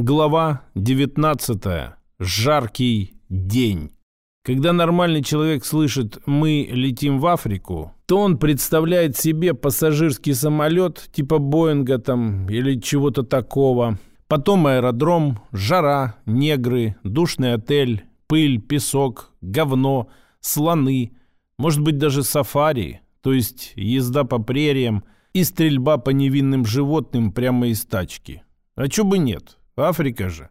Глава 19. Жаркий день. Когда нормальный человек слышит «мы летим в Африку», то он представляет себе пассажирский самолет типа Боинга там или чего-то такого. Потом аэродром, жара, негры, душный отель, пыль, песок, говно, слоны, может быть даже сафари, то есть езда по прериям и стрельба по невинным животным прямо из тачки. А чё бы нет? Африка же.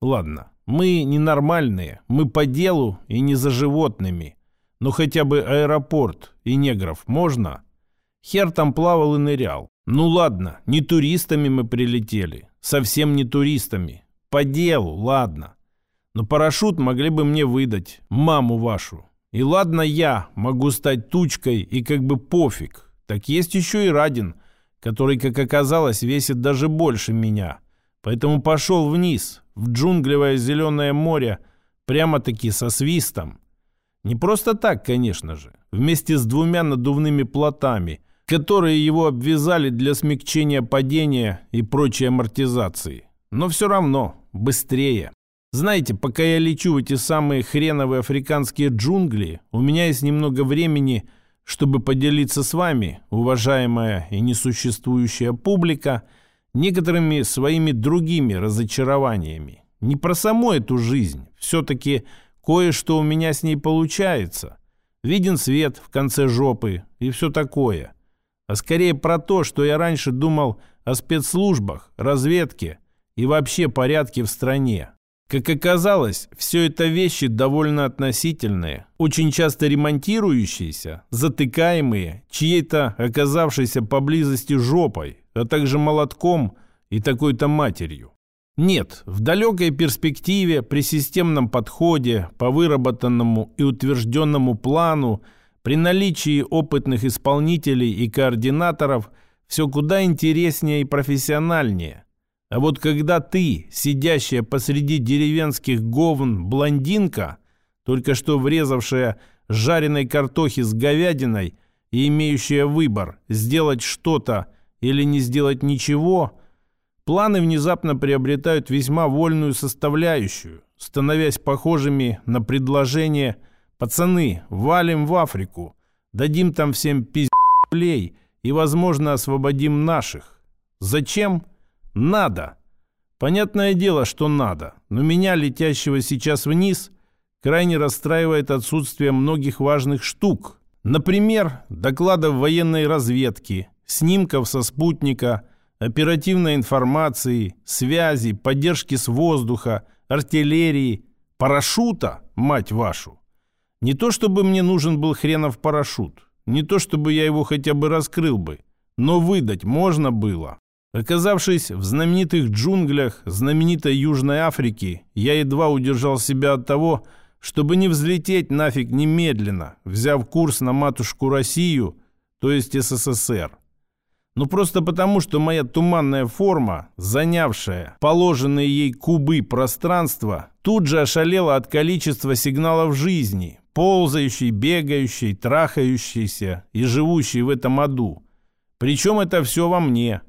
Ладно, мы ненормальные, мы по делу и не за животными. Но хотя бы аэропорт и негров можно? Хер там плавал и нырял. Ну ладно, не туристами мы прилетели. Совсем не туристами. По делу, ладно. Но парашют могли бы мне выдать, маму вашу. И ладно я могу стать тучкой и как бы пофиг. Так есть еще и Радин, который, как оказалось, весит даже больше меня. Поэтому пошел вниз, в джунглевое зеленое море, прямо-таки со свистом. Не просто так, конечно же. Вместе с двумя надувными плотами, которые его обвязали для смягчения падения и прочей амортизации. Но все равно быстрее. Знаете, пока я лечу в эти самые хреновые африканские джунгли, у меня есть немного времени, чтобы поделиться с вами, уважаемая и несуществующая публика, некоторыми своими другими разочарованиями. Не про саму эту жизнь. Все-таки кое-что у меня с ней получается. Виден свет в конце жопы и все такое. А скорее про то, что я раньше думал о спецслужбах, разведке и вообще порядке в стране. Как оказалось, все это вещи довольно относительные, очень часто ремонтирующиеся, затыкаемые, чьей-то оказавшейся поблизости жопой, а также молотком и такой-то матерью. Нет, в далекой перспективе, при системном подходе, по выработанному и утвержденному плану, при наличии опытных исполнителей и координаторов, все куда интереснее и профессиональнее. А вот когда ты, сидящая посреди деревенских говн блондинка, только что врезавшая жареной картохи с говядиной и имеющая выбор сделать что-то или не сделать ничего, планы внезапно приобретают весьма вольную составляющую, становясь похожими на предложение «Пацаны, валим в Африку, дадим там всем пиздей и, возможно, освободим наших». Зачем? Надо. Понятное дело, что надо, но меня, летящего сейчас вниз, крайне расстраивает отсутствие многих важных штук. Например, докладов военной разведки – снимков со спутника, оперативной информации, связи, поддержки с воздуха, артиллерии, парашюта, мать вашу. Не то чтобы мне нужен был хренов парашют, не то чтобы я его хотя бы раскрыл бы, но выдать можно было. Оказавшись в знаменитых джунглях знаменитой Южной Африки, я едва удержал себя от того, чтобы не взлететь нафиг немедленно, взяв курс на матушку Россию, то есть СССР. Ну просто потому, что моя туманная форма, занявшая положенные ей кубы пространства, тут же ошалела от количества сигналов жизни, ползающей, бегающей, трахающейся и живущей в этом аду. Причем это все во мне.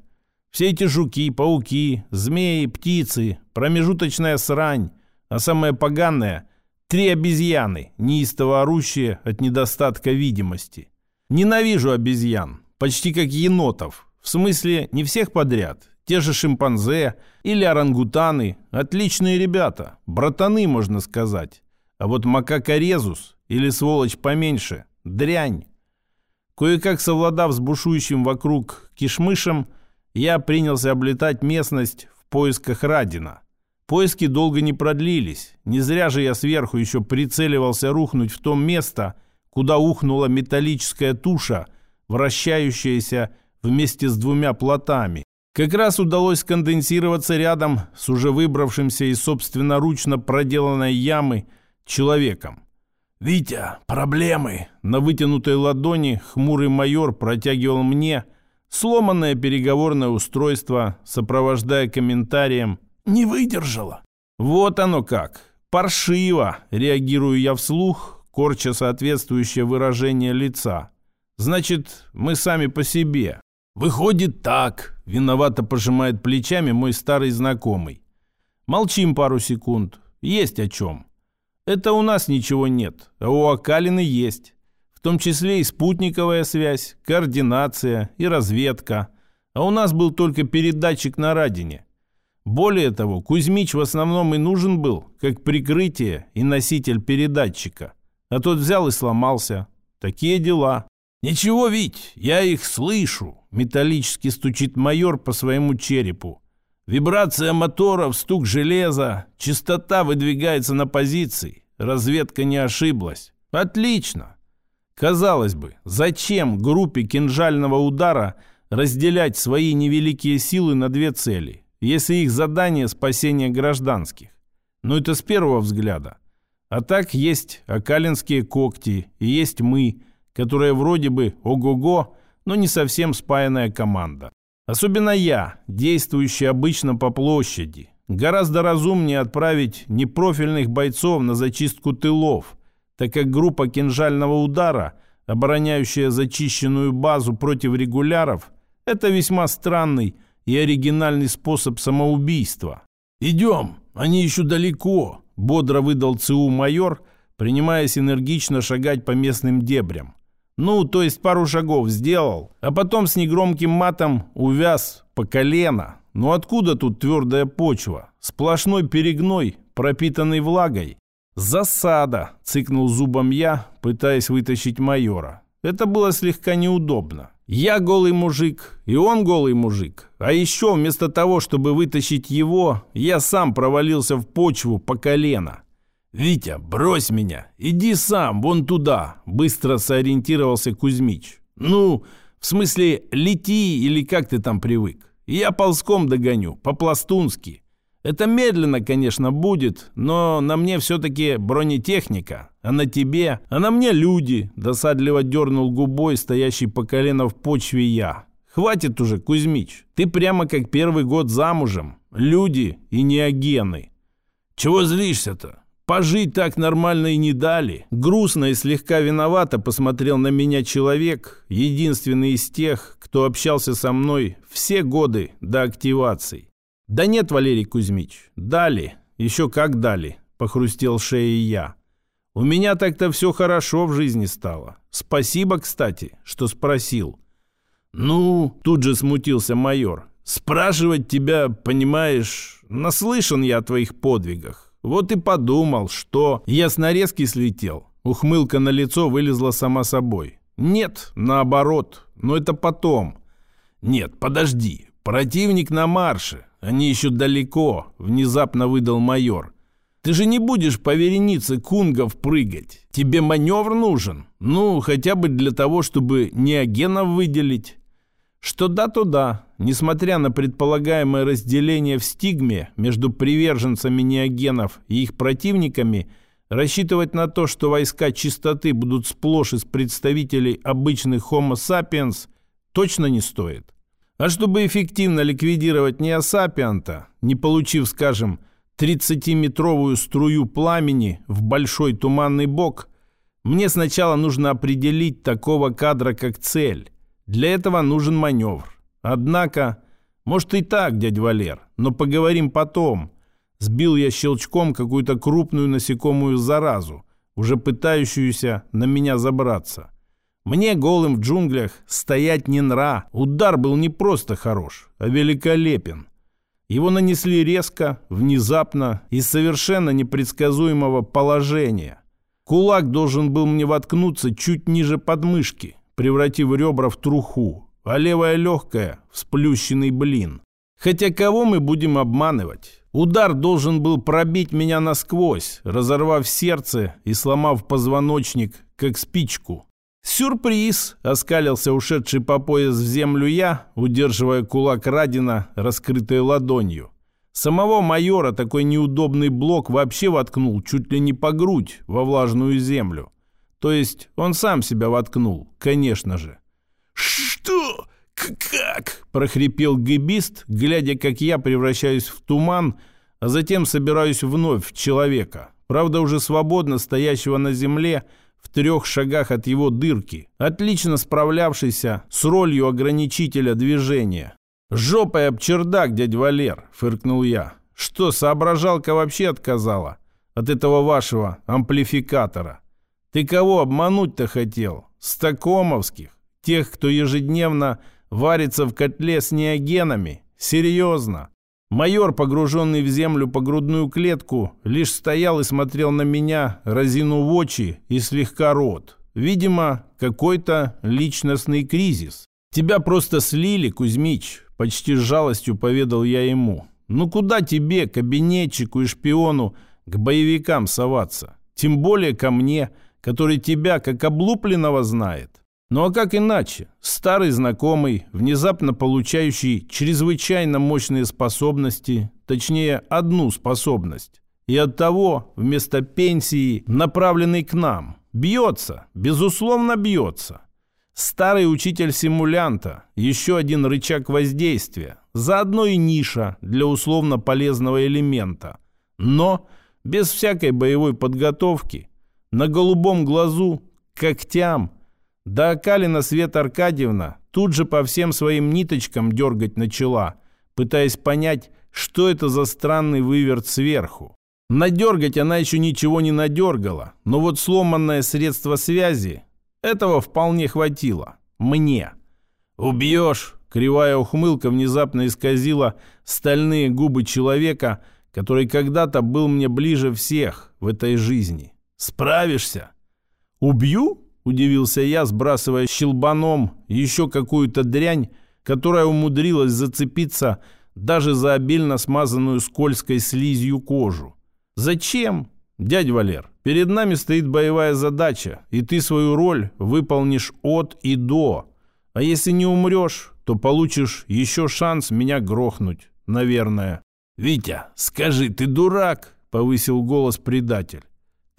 Все эти жуки, пауки, змеи, птицы, промежуточная срань, а самое поганое — три обезьяны, неистово орущие от недостатка видимости. Ненавижу обезьян, почти как енотов. В смысле, не всех подряд. Те же шимпанзе или орангутаны – отличные ребята, братаны, можно сказать. А вот макака резус или сволочь поменьше – дрянь. Кое-как совладав с бушующим вокруг кишмышем, я принялся облетать местность в поисках Радина. Поиски долго не продлились. Не зря же я сверху еще прицеливался рухнуть в то место, куда ухнула металлическая туша – вращающаяся вместе с двумя плотами. Как раз удалось сконденсироваться рядом с уже выбравшимся из собственноручно проделанной ямы человеком. «Витя, проблемы!» На вытянутой ладони хмурый майор протягивал мне сломанное переговорное устройство, сопровождая комментарием «Не выдержала». «Вот оно как! Паршиво!» Реагирую я вслух, корча соответствующее выражение лица. Значит, мы сами по себе. Выходит так, виновато пожимает плечами мой старый знакомый. Молчим пару секунд. Есть о чем. Это у нас ничего нет, а у Акалины есть. В том числе и спутниковая связь, координация и разведка. А у нас был только передатчик на Радине. Более того, Кузьмич в основном и нужен был, как прикрытие и носитель передатчика. А тот взял и сломался. Такие дела. «Ничего, Вить, я их слышу», — металлически стучит майор по своему черепу. Вибрация моторов, стук железа, частота выдвигается на позиции. Разведка не ошиблась. Отлично. Казалось бы, зачем группе кинжального удара разделять свои невеликие силы на две цели, если их задание спасение гражданских? Но это с первого взгляда. А так есть окалинские когти и есть мы, которые вроде бы ого-го, но не совсем спаянная команда. Особенно я, действующий обычно по площади. Гораздо разумнее отправить непрофильных бойцов на зачистку тылов, так как группа кинжального удара, обороняющая зачищенную базу против регуляров, это весьма странный и оригинальный способ самоубийства. «Идем, они еще далеко», — бодро выдал ЦУ майор, принимаясь энергично шагать по местным дебрям. Ну, то есть пару шагов сделал, а потом с негромким матом увяз по колено. Ну откуда тут твердая почва? Сплошной перегной, пропитанный влагой. «Засада!» — цыкнул зубом я, пытаясь вытащить майора. Это было слегка неудобно. Я голый мужик, и он голый мужик. А еще вместо того, чтобы вытащить его, я сам провалился в почву по колено. «Витя, брось меня! Иди сам, вон туда!» Быстро сориентировался Кузьмич. «Ну, в смысле, лети или как ты там привык? Я ползком догоню, по-пластунски. Это медленно, конечно, будет, но на мне все-таки бронетехника, а на тебе, а на мне люди», досадливо дернул губой стоящий по колено в почве я. «Хватит уже, Кузьмич, ты прямо как первый год замужем. Люди и неогены». «Чего злишься-то? Пожить так нормально и не дали. Грустно и слегка виновато посмотрел на меня человек, единственный из тех, кто общался со мной все годы до активации. Да нет, Валерий Кузьмич, дали, еще как дали, похрустел шеей я. У меня так-то все хорошо в жизни стало. Спасибо, кстати, что спросил. Ну, тут же смутился майор. Спрашивать тебя, понимаешь, наслышан я о твоих подвигах. Вот и подумал, что я с нарезки слетел. Ухмылка на лицо вылезла сама собой. Нет, наоборот, но это потом. Нет, подожди, противник на марше, они еще далеко, внезапно выдал майор. Ты же не будешь по веренице кунгов прыгать. Тебе маневр нужен. Ну, хотя бы для того, чтобы неогенов выделить. Что да, то да. Несмотря на предполагаемое разделение в стигме между приверженцами неогенов и их противниками, рассчитывать на то, что войска чистоты будут сплошь из представителей обычных Homo sapiens, точно не стоит. А чтобы эффективно ликвидировать неосапианта, не получив, скажем, 30-метровую струю пламени в большой туманный бок, мне сначала нужно определить такого кадра как цель. Для этого нужен маневр. Однако, может и так, дядь Валер, но поговорим потом. Сбил я щелчком какую-то крупную насекомую заразу, уже пытающуюся на меня забраться. Мне голым в джунглях стоять не нра. Удар был не просто хорош, а великолепен. Его нанесли резко, внезапно, из совершенно непредсказуемого положения. Кулак должен был мне воткнуться чуть ниже подмышки, превратив ребра в труху, а левая легкая в сплющенный блин. Хотя кого мы будем обманывать? Удар должен был пробить меня насквозь, разорвав сердце и сломав позвоночник, как спичку. «Сюрприз!» — оскалился ушедший по пояс в землю я, удерживая кулак Радина, раскрытой ладонью. Самого майора такой неудобный блок вообще воткнул чуть ли не по грудь во влажную землю. То есть он сам себя воткнул, конечно же. «Что? Как?» – прохрипел гибист, глядя, как я превращаюсь в туман, а затем собираюсь вновь в человека. Правда, уже свободно стоящего на земле в трех шагах от его дырки, отлично справлявшийся с ролью ограничителя движения. «Жопой об чердак, дядь Валер!» – фыркнул я. Что, соображалка вообще отказала от этого вашего амплификатора? Ты кого обмануть-то хотел? Стакомовских? Тех, кто ежедневно варится в котле с неогенами? Серьезно? Майор, погруженный в землю по грудную клетку, лишь стоял и смотрел на меня, разинув очи и слегка рот. Видимо, какой-то личностный кризис. «Тебя просто слили, Кузьмич», — почти с жалостью поведал я ему. «Ну куда тебе, кабинетчику и шпиону, к боевикам соваться? Тем более ко мне, который тебя как облупленного знает. Ну а как иначе? Старый знакомый, внезапно получающий чрезвычайно мощные способности, точнее одну способность, и оттого вместо пенсии направленный к нам. Бьется, безусловно бьется. Старый учитель симулянта, еще один рычаг воздействия, заодно и ниша для условно полезного элемента. Но без всякой боевой подготовки, на голубом глазу, когтям – да Калина Света Аркадьевна тут же по всем своим ниточкам дергать начала, пытаясь понять, что это за странный выверт сверху. Надергать она еще ничего не надергала, но вот сломанное средство связи, этого вполне хватило. Мне. «Убьешь!» Кривая ухмылка внезапно исказила стальные губы человека, который когда-то был мне ближе всех в этой жизни. «Справишься?» «Убью?» – удивился я, сбрасывая щелбаном еще какую-то дрянь, которая умудрилась зацепиться даже за обильно смазанную скользкой слизью кожу. «Зачем?» «Дядь Валер, перед нами стоит боевая задача, и ты свою роль выполнишь от и до. А если не умрешь, то получишь еще шанс меня грохнуть, наверное». «Витя, скажи, ты дурак?» — повысил голос предатель.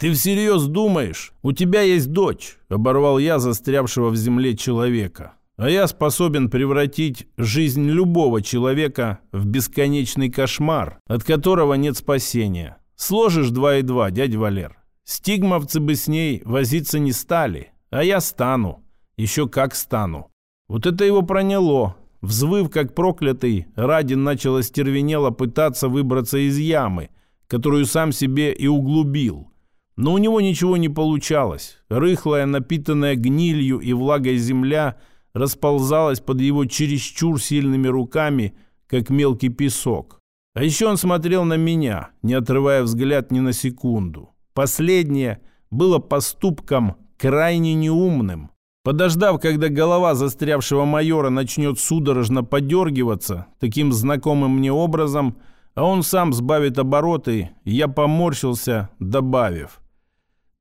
«Ты всерьез думаешь? У тебя есть дочь!» — оборвал я застрявшего в земле человека. «А я способен превратить жизнь любого человека в бесконечный кошмар, от которого нет спасения. Сложишь два и два, дядь Валер. Стигмовцы бы с ней возиться не стали, а я стану. Еще как стану». Вот это его проняло. Взвыв, как проклятый, Радин начал остервенело пытаться выбраться из ямы, которую сам себе и углубил. Но у него ничего не получалось. Рыхлая, напитанная гнилью и влагой земля расползалась под его чересчур сильными руками, как мелкий песок. А еще он смотрел на меня, не отрывая взгляд ни на секунду. Последнее было поступком крайне неумным. Подождав, когда голова застрявшего майора начнет судорожно подергиваться таким знакомым мне образом, а он сам сбавит обороты, я поморщился, добавив.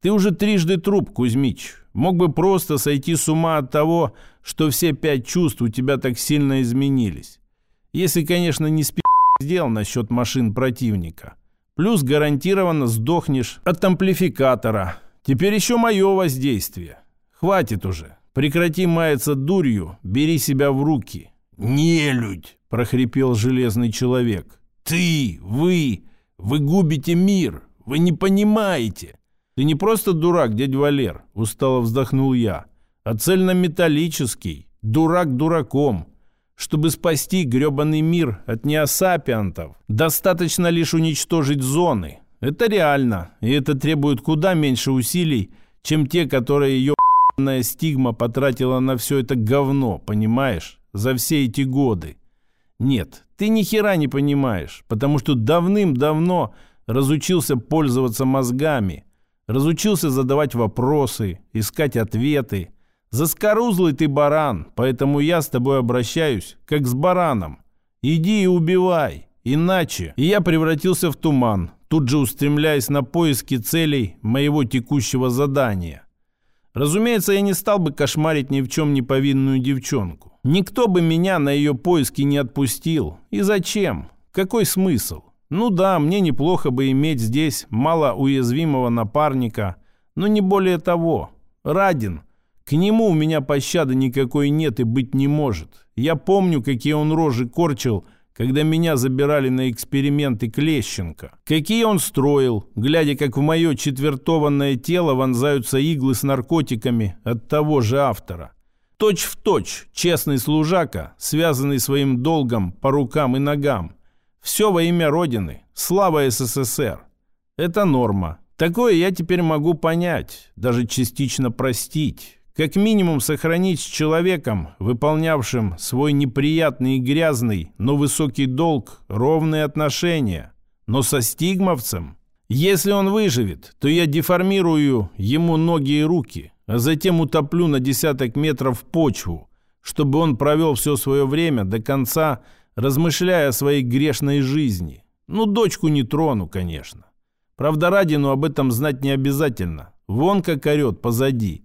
Ты уже трижды труп, Кузьмич. Мог бы просто сойти с ума от того, что все пять чувств у тебя так сильно изменились. Если, конечно, не сделал насчет машин противника. Плюс гарантированно сдохнешь от амплификатора. Теперь еще мое воздействие. Хватит уже. Прекрати маяться дурью, бери себя в руки. «Нелюдь!» – прохрипел железный человек. «Ты, вы, вы губите мир, вы не понимаете. «Ты не просто дурак, дядь Валер», — устало вздохнул я, «а цельнометаллический, дурак дураком. Чтобы спасти гребаный мир от неосапиантов, достаточно лишь уничтожить зоны. Это реально, и это требует куда меньше усилий, чем те, которые ее стигма потратила на все это говно, понимаешь, за все эти годы. Нет, ты ни хера не понимаешь, потому что давным-давно разучился пользоваться мозгами, Разучился задавать вопросы, искать ответы. Заскорузлый ты баран, поэтому я с тобой обращаюсь, как с бараном. Иди и убивай, иначе... Я превратился в туман, тут же устремляясь на поиски целей моего текущего задания. Разумеется, я не стал бы кошмарить ни в чем не повинную девчонку. Никто бы меня на ее поиски не отпустил. И зачем? Какой смысл? Ну да, мне неплохо бы иметь здесь малоуязвимого напарника, но не более того. Радин. К нему у меня пощады никакой нет и быть не может. Я помню, какие он рожи корчил, когда меня забирали на эксперименты Клещенко. Какие он строил, глядя, как в мое четвертованное тело вонзаются иглы с наркотиками от того же автора. Точь в точь честный служака, связанный своим долгом по рукам и ногам – Все во имя Родины. Слава СССР. Это норма. Такое я теперь могу понять, даже частично простить. Как минимум сохранить с человеком, выполнявшим свой неприятный и грязный, но высокий долг, ровные отношения. Но со стигмовцем? Если он выживет, то я деформирую ему ноги и руки, а затем утоплю на десяток метров почву, чтобы он провел все свое время до конца, размышляя о своей грешной жизни. Ну, дочку не трону, конечно. Правда, Радину об этом знать не обязательно. Вон как орет позади.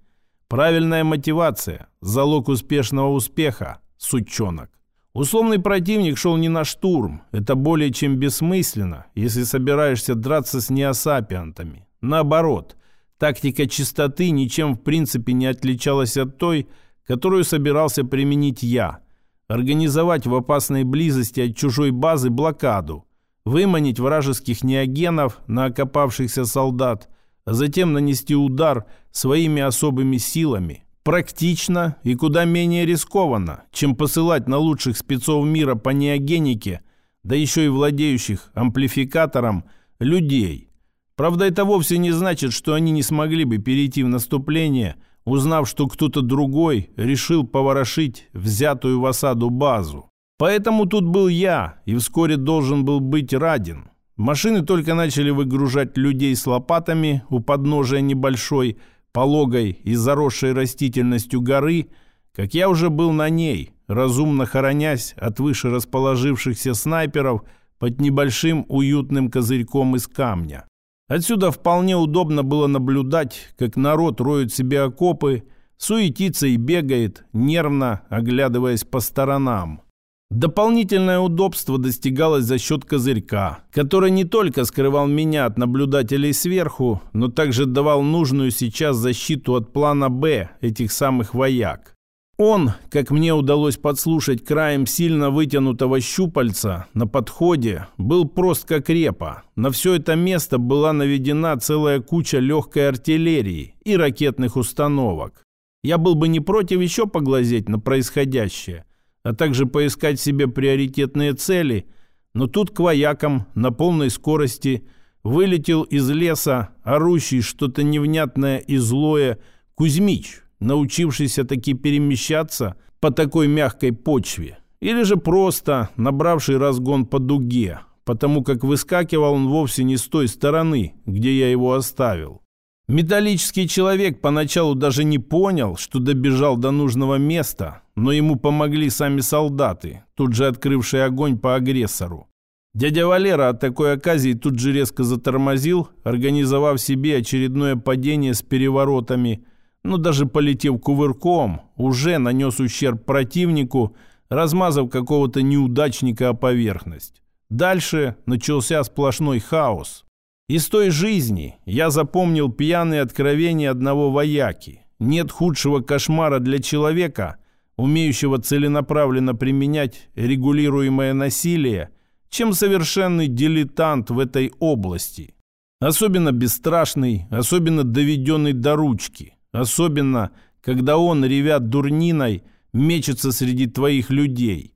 Правильная мотивация – залог успешного успеха, сучонок. Условный противник шел не на штурм. Это более чем бессмысленно, если собираешься драться с неосапиантами. Наоборот, тактика чистоты ничем в принципе не отличалась от той, которую собирался применить я. Организовать в опасной близости от чужой базы блокаду, выманить вражеских неогенов на окопавшихся солдат, а затем нанести удар своими особыми силами. Практично и куда менее рискованно, чем посылать на лучших спецов мира по неогенике, да еще и владеющих амплификатором, людей. Правда, это вовсе не значит, что они не смогли бы перейти в наступление – узнав, что кто-то другой решил поворошить взятую в осаду базу. Поэтому тут был я, и вскоре должен был быть Радин. Машины только начали выгружать людей с лопатами у подножия небольшой, пологой и заросшей растительностью горы, как я уже был на ней, разумно хоронясь от выше расположившихся снайперов под небольшим уютным козырьком из камня. Отсюда вполне удобно было наблюдать, как народ роет себе окопы, суетится и бегает, нервно оглядываясь по сторонам. Дополнительное удобство достигалось за счет козырька, который не только скрывал меня от наблюдателей сверху, но также давал нужную сейчас защиту от плана «Б» этих самых вояк. Он, как мне удалось подслушать краем сильно вытянутого щупальца, на подходе был прост как репа. На все это место была наведена целая куча легкой артиллерии и ракетных установок. Я был бы не против еще поглазеть на происходящее, а также поискать себе приоритетные цели, но тут к воякам на полной скорости вылетел из леса орущий что-то невнятное и злое Кузьмич – научившийся таки перемещаться по такой мягкой почве, или же просто набравший разгон по дуге, потому как выскакивал он вовсе не с той стороны, где я его оставил. Металлический человек поначалу даже не понял, что добежал до нужного места, но ему помогли сами солдаты, тут же открывшие огонь по агрессору. Дядя Валера от такой оказии тут же резко затормозил, организовав себе очередное падение с переворотами – но даже полетев кувырком, уже нанес ущерб противнику, размазав какого-то неудачника о поверхность. Дальше начался сплошной хаос. Из той жизни я запомнил пьяные откровения одного вояки. Нет худшего кошмара для человека, умеющего целенаправленно применять регулируемое насилие, чем совершенный дилетант в этой области. Особенно бесстрашный, особенно доведенный до ручки. Особенно, когда он, ревят дурниной, мечется среди твоих людей.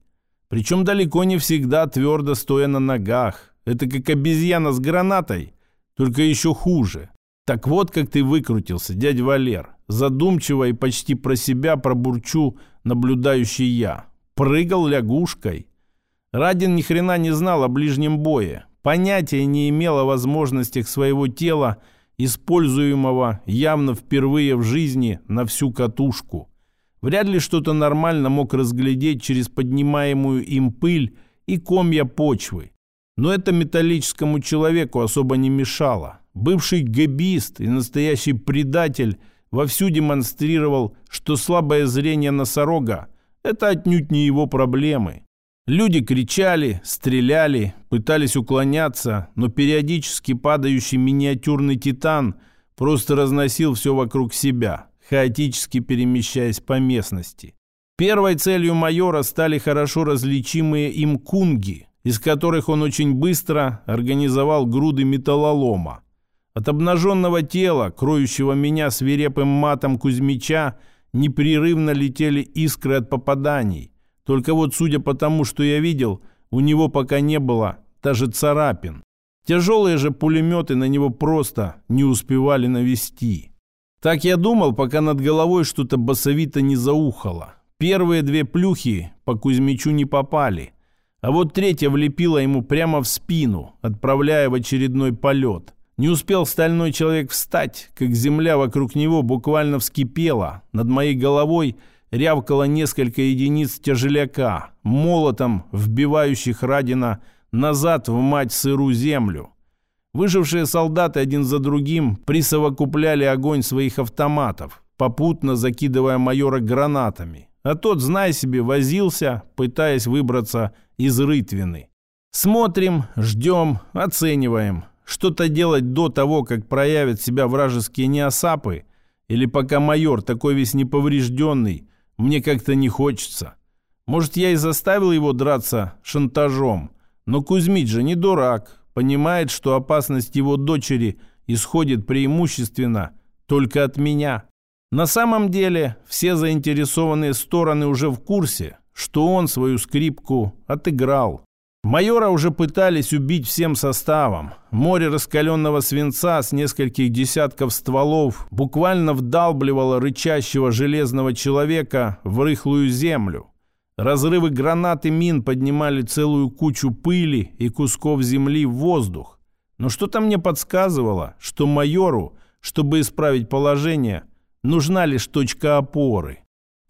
Причем далеко не всегда твердо стоя на ногах. Это как обезьяна с гранатой, только еще хуже. Так вот, как ты выкрутился, дядя Валер. Задумчиво и почти про себя пробурчу наблюдающий я. Прыгал лягушкой. Радин ни хрена не знал о ближнем бое. Понятия не имел о возможностях своего тела используемого явно впервые в жизни на всю катушку. Вряд ли что-то нормально мог разглядеть через поднимаемую им пыль и комья почвы. Но это металлическому человеку особо не мешало. Бывший габист и настоящий предатель вовсю демонстрировал, что слабое зрение носорога – это отнюдь не его проблемы. Люди кричали, стреляли, пытались уклоняться, но периодически падающий миниатюрный титан просто разносил все вокруг себя, хаотически перемещаясь по местности. Первой целью майора стали хорошо различимые им кунги, из которых он очень быстро организовал груды металлолома. От обнаженного тела, кроющего меня свирепым матом Кузьмича, непрерывно летели искры от попаданий – только вот, судя по тому, что я видел, у него пока не было даже царапин. Тяжелые же пулеметы на него просто не успевали навести. Так я думал, пока над головой что-то басовито не заухало. Первые две плюхи по Кузьмичу не попали, а вот третья влепила ему прямо в спину, отправляя в очередной полет. Не успел стальной человек встать, как земля вокруг него буквально вскипела. Над моей головой рявкало несколько единиц тяжеляка, молотом вбивающих Радина назад в мать сыру землю. Выжившие солдаты один за другим присовокупляли огонь своих автоматов, попутно закидывая майора гранатами. А тот, зная себе, возился, пытаясь выбраться из рытвины. Смотрим, ждем, оцениваем. Что-то делать до того, как проявят себя вражеские неосапы, или пока майор такой весь неповрежденный, мне как-то не хочется. Может, я и заставил его драться шантажом, но Кузьмич же не дурак, понимает, что опасность его дочери исходит преимущественно только от меня. На самом деле все заинтересованные стороны уже в курсе, что он свою скрипку отыграл. Майора уже пытались убить всем составом. Море раскаленного свинца с нескольких десятков стволов буквально вдалбливало рычащего железного человека в рыхлую землю. Разрывы гранат и мин поднимали целую кучу пыли и кусков земли в воздух. Но что-то мне подсказывало, что майору, чтобы исправить положение, нужна лишь точка опоры.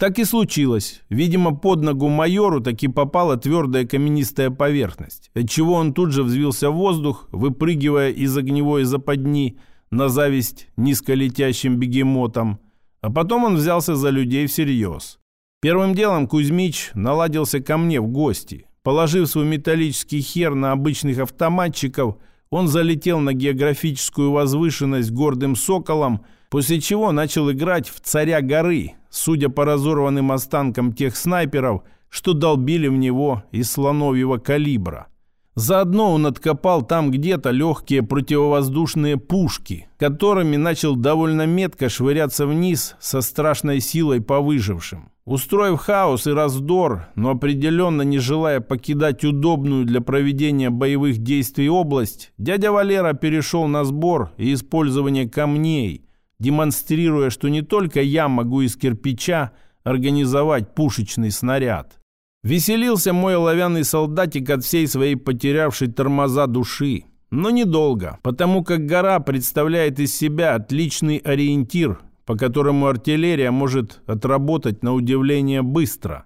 Так и случилось. Видимо, под ногу майору таки попала твердая каменистая поверхность, отчего он тут же взвился в воздух, выпрыгивая из огневой западни на зависть низколетящим бегемотам. А потом он взялся за людей всерьез. Первым делом Кузьмич наладился ко мне в гости. Положив свой металлический хер на обычных автоматчиков, он залетел на географическую возвышенность гордым соколом, после чего начал играть в «Царя горы», судя по разорванным останкам тех снайперов, что долбили в него из слоновьего калибра. Заодно он откопал там где-то легкие противовоздушные пушки, которыми начал довольно метко швыряться вниз со страшной силой по выжившим. Устроив хаос и раздор, но определенно не желая покидать удобную для проведения боевых действий область, дядя Валера перешел на сбор и использование камней, демонстрируя, что не только я могу из кирпича организовать пушечный снаряд. Веселился мой оловянный солдатик от всей своей потерявшей тормоза души. Но недолго, потому как гора представляет из себя отличный ориентир, по которому артиллерия может отработать на удивление быстро.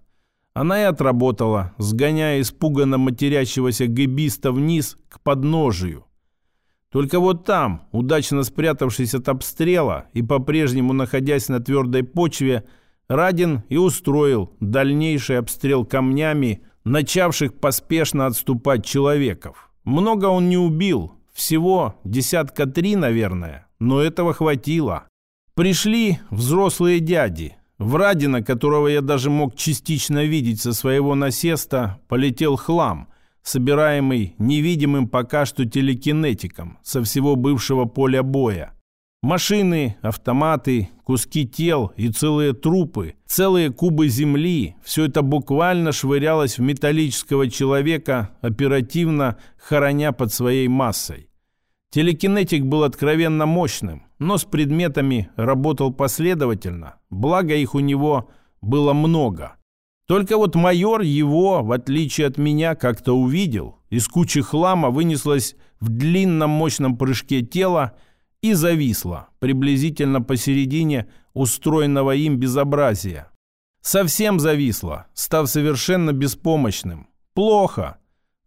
Она и отработала, сгоняя испуганно матерящегося гибиста вниз к подножию. Только вот там, удачно спрятавшись от обстрела и по-прежнему находясь на твердой почве, Радин и устроил дальнейший обстрел камнями, начавших поспешно отступать человеков. Много он не убил, всего десятка три, наверное, но этого хватило. Пришли взрослые дяди. В Радина, которого я даже мог частично видеть со своего насеста, полетел хлам, собираемый невидимым пока что телекинетиком со всего бывшего поля боя. Машины, автоматы, куски тел и целые трупы, целые кубы земли – все это буквально швырялось в металлического человека, оперативно хороня под своей массой. Телекинетик был откровенно мощным, но с предметами работал последовательно, благо их у него было много. Только вот майор его, в отличие от меня, как-то увидел. Из кучи хлама вынеслось в длинном мощном прыжке тело – и зависла приблизительно посередине устроенного им безобразия. Совсем зависла, став совершенно беспомощным. Плохо.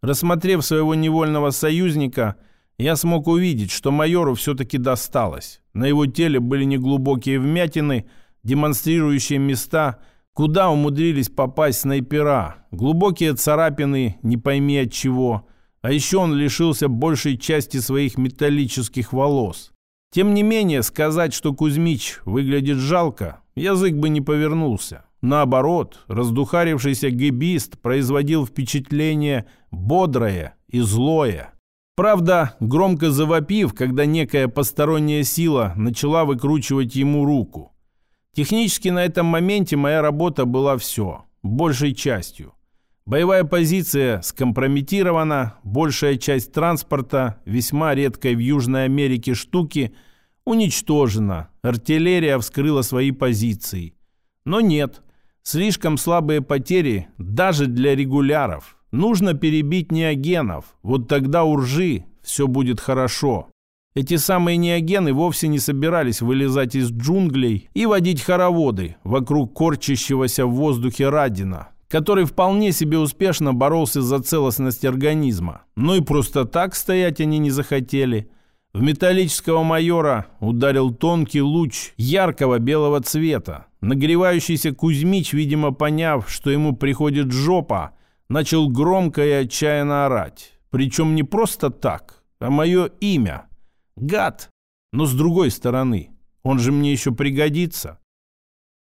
Рассмотрев своего невольного союзника, я смог увидеть, что майору все-таки досталось. На его теле были неглубокие вмятины, демонстрирующие места, куда умудрились попасть снайпера, глубокие царапины, не пойми от чего. А еще он лишился большей части своих металлических волос. Тем не менее, сказать, что Кузьмич выглядит жалко, язык бы не повернулся. Наоборот, раздухарившийся гибист производил впечатление бодрое и злое. Правда, громко завопив, когда некая посторонняя сила начала выкручивать ему руку. Технически на этом моменте моя работа была все, большей частью. Боевая позиция скомпрометирована, большая часть транспорта, весьма редкой в Южной Америке штуки, уничтожена. Артиллерия вскрыла свои позиции. Но нет, слишком слабые потери даже для регуляров. Нужно перебить неогенов, вот тогда у ржи все будет хорошо. Эти самые неогены вовсе не собирались вылезать из джунглей и водить хороводы вокруг корчащегося в воздухе Радина, который вполне себе успешно боролся за целостность организма. Но и просто так стоять они не захотели. В металлического майора ударил тонкий луч яркого белого цвета. Нагревающийся Кузьмич, видимо, поняв, что ему приходит жопа, начал громко и отчаянно орать. Причем не просто так, а мое имя – Гад! Но с другой стороны, он же мне еще пригодится.